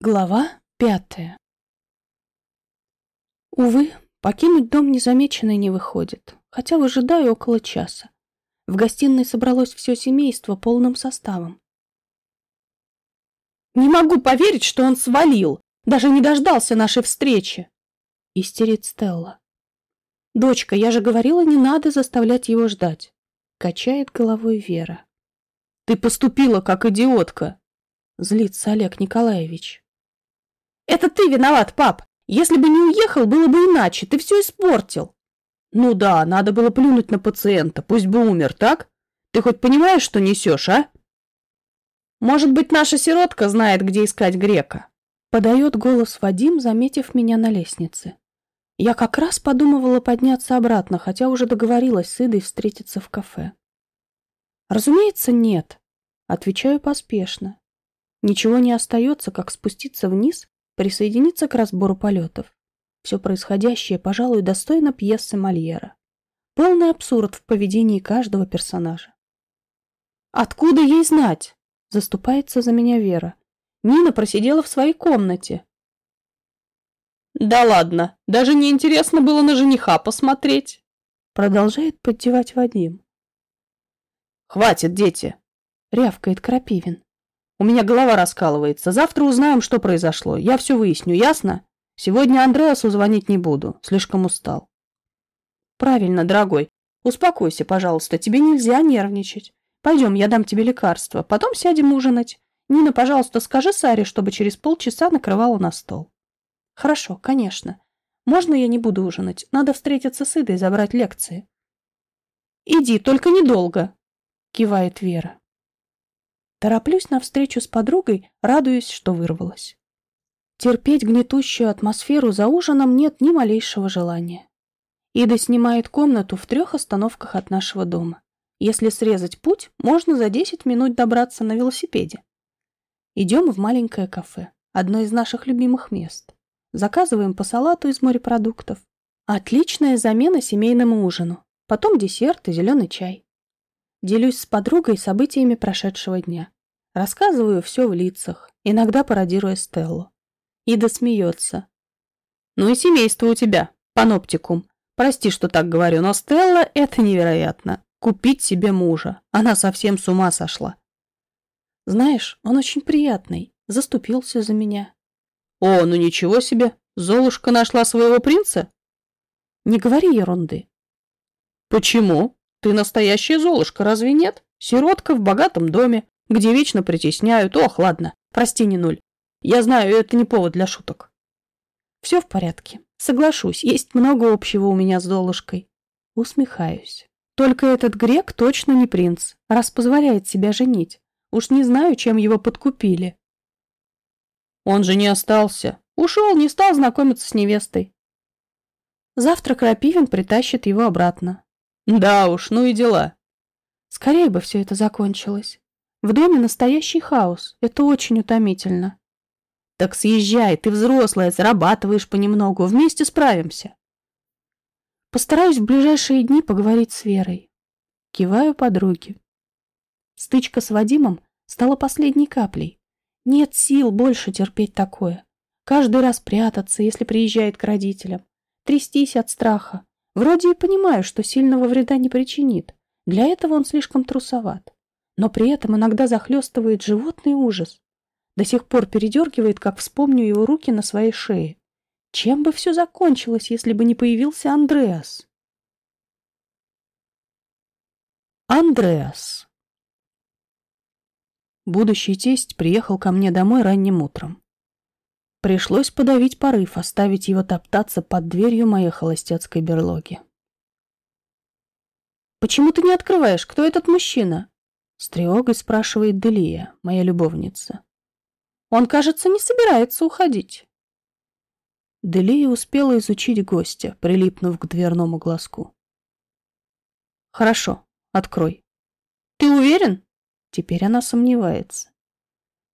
Глава пятая Увы, покинуть дом незамеченной не выходит, хотя выжидаю около часа. В гостиной собралось все семейство полным составом. «Не могу поверить, что он свалил! Даже не дождался нашей встречи!» Истерит Стелла. «Дочка, я же говорила, не надо заставлять его ждать!» Качает головой Вера. «Ты поступила как идиотка!» Злится Олег Николаевич. Это ты виноват, пап. Если бы не уехал, было бы иначе. Ты все испортил. Ну да, надо было плюнуть на пациента. Пусть бы умер, так? Ты хоть понимаешь, что несешь, а? Может быть, наша сиротка знает, где искать грека? Подает голос Вадим, заметив меня на лестнице. Я как раз подумывала подняться обратно, хотя уже договорилась с Идой встретиться в кафе. Разумеется, нет. Отвечаю поспешно. Ничего не остается, как спуститься вниз присоединиться к разбору полетов. Все происходящее, пожалуй, достойно пьесы Мольера. Полный абсурд в поведении каждого персонажа. «Откуда ей знать?» – заступается за меня Вера. Нина просидела в своей комнате. «Да ладно, даже не интересно было на жениха посмотреть», – продолжает поддевать Вадим. «Хватит, дети!» – рявкает Крапивин. У меня голова раскалывается. Завтра узнаем, что произошло. Я все выясню, ясно? Сегодня Андреасу звонить не буду. Слишком устал. Правильно, дорогой. Успокойся, пожалуйста. Тебе нельзя нервничать. Пойдем, я дам тебе лекарство. Потом сядем ужинать. Нина, пожалуйста, скажи Саре, чтобы через полчаса накрывала на стол. Хорошо, конечно. Можно я не буду ужинать? Надо встретиться с Идой и забрать лекции. Иди, только недолго, кивает Вера. Тороплюсь на встречу с подругой, радуясь, что вырвалась. Терпеть гнетущую атмосферу за ужином нет ни малейшего желания. Ида снимает комнату в трех остановках от нашего дома. Если срезать путь, можно за 10 минут добраться на велосипеде. Идем в маленькое кафе, одно из наших любимых мест. Заказываем по салату из морепродуктов. Отличная замена семейному ужину. Потом десерт и зеленый чай. Делюсь с подругой событиями прошедшего дня. Рассказываю все в лицах, иногда пародируя Стеллу. Ида смеется. «Ну и семейство у тебя, паноптикум. Прости, что так говорю, но Стелла — это невероятно. Купить себе мужа. Она совсем с ума сошла». «Знаешь, он очень приятный. Заступился за меня». «О, ну ничего себе! Золушка нашла своего принца?» «Не говори ерунды». «Почему?» Ты настоящая Золушка, разве нет? Сиротка в богатом доме, где вечно притесняют. Ох, ладно, прости, не нуль. Я знаю, это не повод для шуток. Все в порядке. Соглашусь, есть много общего у меня с Золушкой. Усмехаюсь. Только этот грек точно не принц, раз позволяет себя женить. Уж не знаю, чем его подкупили. Он же не остался. Ушел, не стал знакомиться с невестой. Завтра Крапивин притащит его обратно. Да уж, ну и дела. Скорее бы все это закончилось. В доме настоящий хаос. Это очень утомительно. Так съезжай, ты взрослая, зарабатываешь понемногу. Вместе справимся. Постараюсь в ближайшие дни поговорить с Верой. Киваю подруге. Стычка с Вадимом стала последней каплей. Нет сил больше терпеть такое. Каждый раз прятаться, если приезжает к родителям. Трястись от страха. Вроде и понимаю, что сильного вреда не причинит. Для этого он слишком трусоват. Но при этом иногда захлестывает животный ужас. До сих пор передергивает, как вспомню его руки на своей шее. Чем бы все закончилось, если бы не появился Андреас? Андреас. Будущий тесть приехал ко мне домой ранним утром. Пришлось подавить порыв, оставить его топтаться под дверью моей холостяцкой берлоги. «Почему ты не открываешь? Кто этот мужчина?» С тревогой спрашивает Делия, моя любовница. «Он, кажется, не собирается уходить». Делия успела изучить гостя, прилипнув к дверному глазку. «Хорошо, открой». «Ты уверен?» Теперь она сомневается.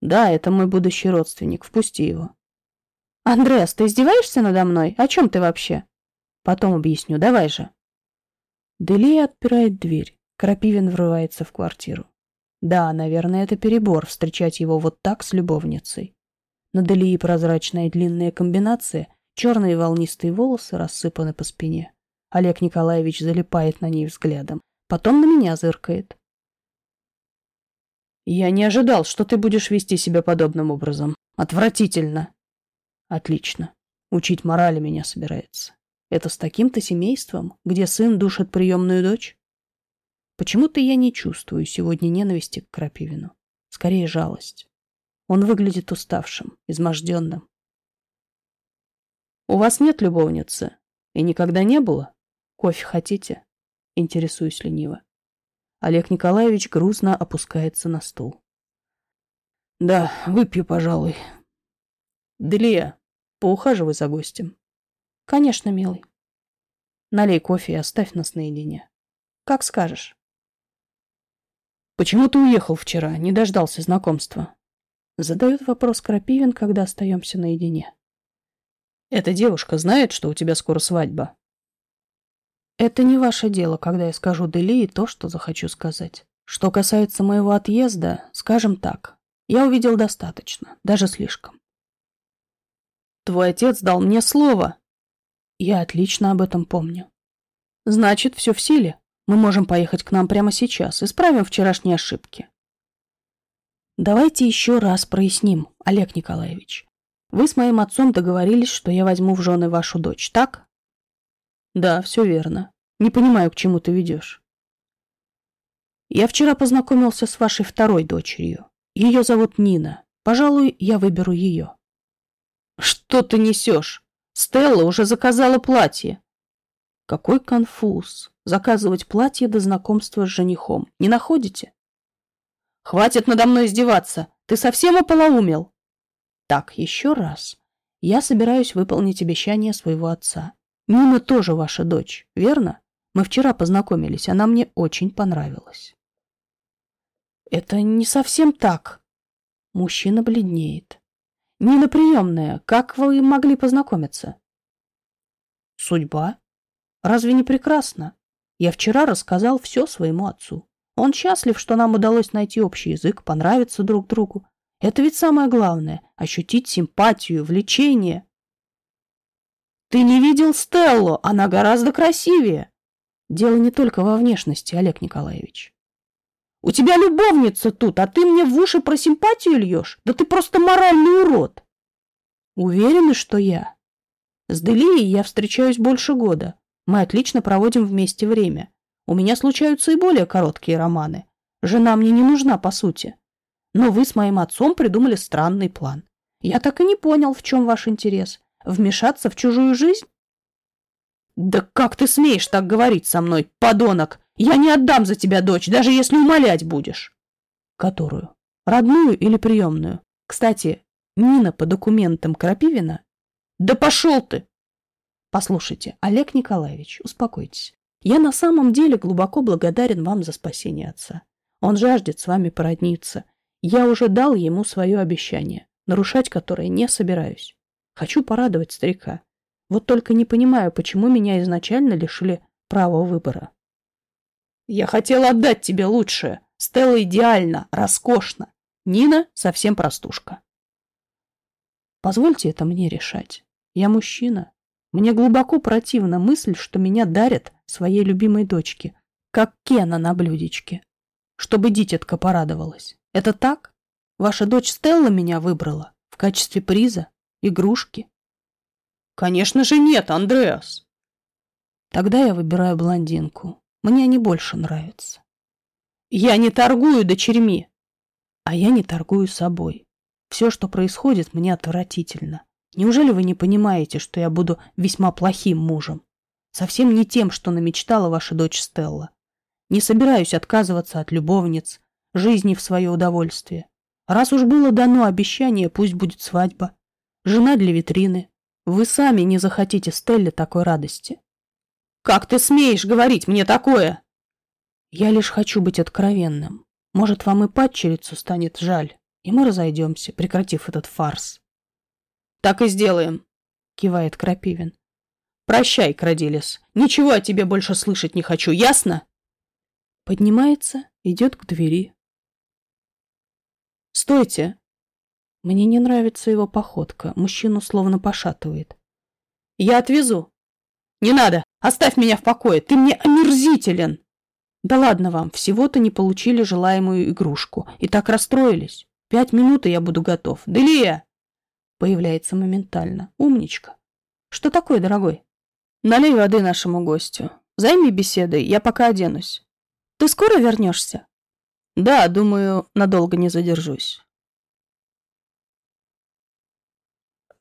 «Да, это мой будущий родственник, впусти его». «Андреас, ты издеваешься надо мной? О чем ты вообще?» «Потом объясню, давай же». Делия отпирает дверь. Крапивин врывается в квартиру. Да, наверное, это перебор встречать его вот так с любовницей. На Делии прозрачная длинная комбинация, черные волнистые волосы рассыпаны по спине. Олег Николаевич залипает на ней взглядом. Потом на меня зыркает. «Я не ожидал, что ты будешь вести себя подобным образом. Отвратительно!» «Отлично. Учить морали меня собирается. Это с таким-то семейством, где сын душит приемную дочь?» Почему-то я не чувствую сегодня ненависти к Крапивину. Скорее, жалость. Он выглядит уставшим, изможденным. «У вас нет любовницы? И никогда не было? Кофе хотите?» Интересуюсь лениво. Олег Николаевич грустно опускается на стул. «Да, выпью, пожалуй». «Делия, поухаживай за гостем». «Конечно, милый». «Налей кофе и оставь нас наедине». «Как скажешь». «Почему ты уехал вчера, не дождался знакомства?» Задает вопрос Крапивин, когда остаемся наедине. «Эта девушка знает, что у тебя скоро свадьба?» Это не ваше дело, когда я скажу Делии то, что захочу сказать. Что касается моего отъезда, скажем так, я увидел достаточно, даже слишком. Твой отец дал мне слово. Я отлично об этом помню. Значит, все в силе. Мы можем поехать к нам прямо сейчас, исправим вчерашние ошибки. Давайте еще раз проясним, Олег Николаевич. Вы с моим отцом договорились, что я возьму в жены вашу дочь, так? Да, все верно. Не понимаю, к чему ты ведешь. Я вчера познакомился с вашей второй дочерью. Ее зовут Нина. Пожалуй, я выберу ее. Что ты несешь? Стелла уже заказала платье. Какой конфуз. Заказывать платье до знакомства с женихом. Не находите? Хватит надо мной издеваться. Ты совсем ополоумел? Так, еще раз. Я собираюсь выполнить обещание своего отца. Нина тоже ваша дочь, верно? Мы вчера познакомились, она мне очень понравилась. Это не совсем так. Мужчина бледнеет. Нина приемная. Как вы могли познакомиться? Судьба. Разве не прекрасно? Я вчера рассказал все своему отцу. Он счастлив, что нам удалось найти общий язык, понравиться друг другу. Это ведь самое главное – ощутить симпатию, влечение. Ты не видел Стеллу, она гораздо красивее. Дело не только во внешности, Олег Николаевич. У тебя любовница тут, а ты мне в уши про симпатию льешь? Да ты просто моральный урод. Уверены, что я? С Делией я встречаюсь больше года. Мы отлично проводим вместе время. У меня случаются и более короткие романы. Жена мне не нужна, по сути. Но вы с моим отцом придумали странный план. Я так и не понял, в чем ваш интерес. Вмешаться в чужую жизнь? Да как ты смеешь так говорить со мной, подонок? Я не отдам за тебя дочь, даже если умолять будешь. Которую? Родную или приемную? Кстати, Нина по документам Крапивина? Да пошел ты! Послушайте, Олег Николаевич, успокойтесь. Я на самом деле глубоко благодарен вам за спасение отца. Он жаждет с вами породниться. Я уже дал ему свое обещание, нарушать которое не собираюсь. Хочу порадовать старика. Вот только не понимаю, почему меня изначально лишили права выбора. Я хотела отдать тебе лучшее. Стелла идеально, роскошно. Нина совсем простушка. Позвольте это мне решать. Я мужчина. Мне глубоко противна мысль, что меня дарят своей любимой дочке, как Кена на блюдечке, чтобы дитятка порадовалась. Это так? Ваша дочь Стелла меня выбрала в качестве приза? Игрушки? Конечно же нет, Андреас. Тогда я выбираю блондинку. Мне они больше нравятся. Я не торгую дочерьми. А я не торгую собой. Все, что происходит, мне отвратительно. Неужели вы не понимаете, что я буду весьма плохим мужем? Совсем не тем, что намечтала ваша дочь Стелла. Не собираюсь отказываться от любовниц, жизни в свое удовольствие. Раз уж было дано обещание, пусть будет свадьба. Жена для витрины. Вы сами не захотите Стелле такой радости. Как ты смеешь говорить мне такое? Я лишь хочу быть откровенным. Может, вам и падчерицу станет жаль, и мы разойдемся, прекратив этот фарс. Так и сделаем, кивает Крапивин. Прощай, Крадилис. Ничего о тебе больше слышать не хочу, ясно? Поднимается, идет к двери. Стойте, Мне не нравится его походка. Мужчину словно пошатывает. Я отвезу. Не надо. Оставь меня в покое. Ты мне омерзителен. Да ладно вам. Всего-то не получили желаемую игрушку. И так расстроились. Пять минут, и я буду готов. Делия! Появляется моментально. Умничка. Что такое, дорогой? Налей воды нашему гостю. Займи беседой, я пока оденусь. Ты скоро вернешься? Да, думаю, надолго не задержусь.